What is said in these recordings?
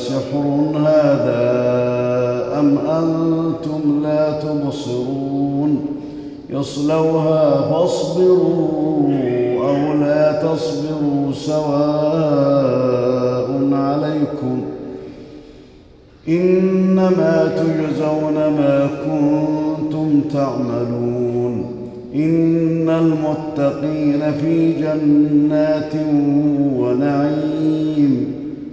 افسحر هذا أم أنتم لا تبصرون؟ يصلوها فاصبروا أو لا تصبروا سواء عليكم. إنما تجزون ما كنتم تعملون. إن المتقين في جنات ونعيم.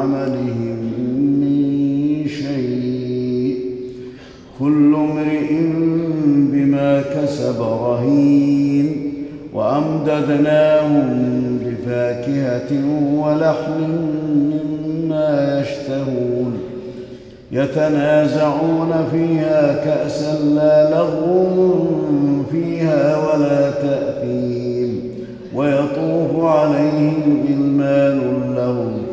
عملهم من شيء. كل امرئ بما كسب رهين. وأمددناهم بفاكهة ولحم مما يشتهون. يتنازعون فيها كأسا لا لغو فيها ولا تأثيم. ويطوف عليهم غلمان لهم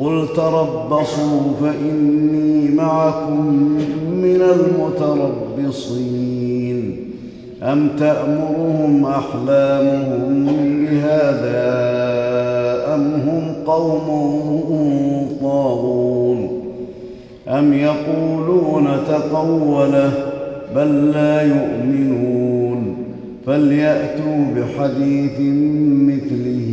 قل تربصوا فإني معكم من المتربصين. أم تأمرهم أحلامهم بهذا أم هم قوم طاغون؟ أم يقولون تقوله بل لا يؤمنون؟ فليأتوا بحديث مثله.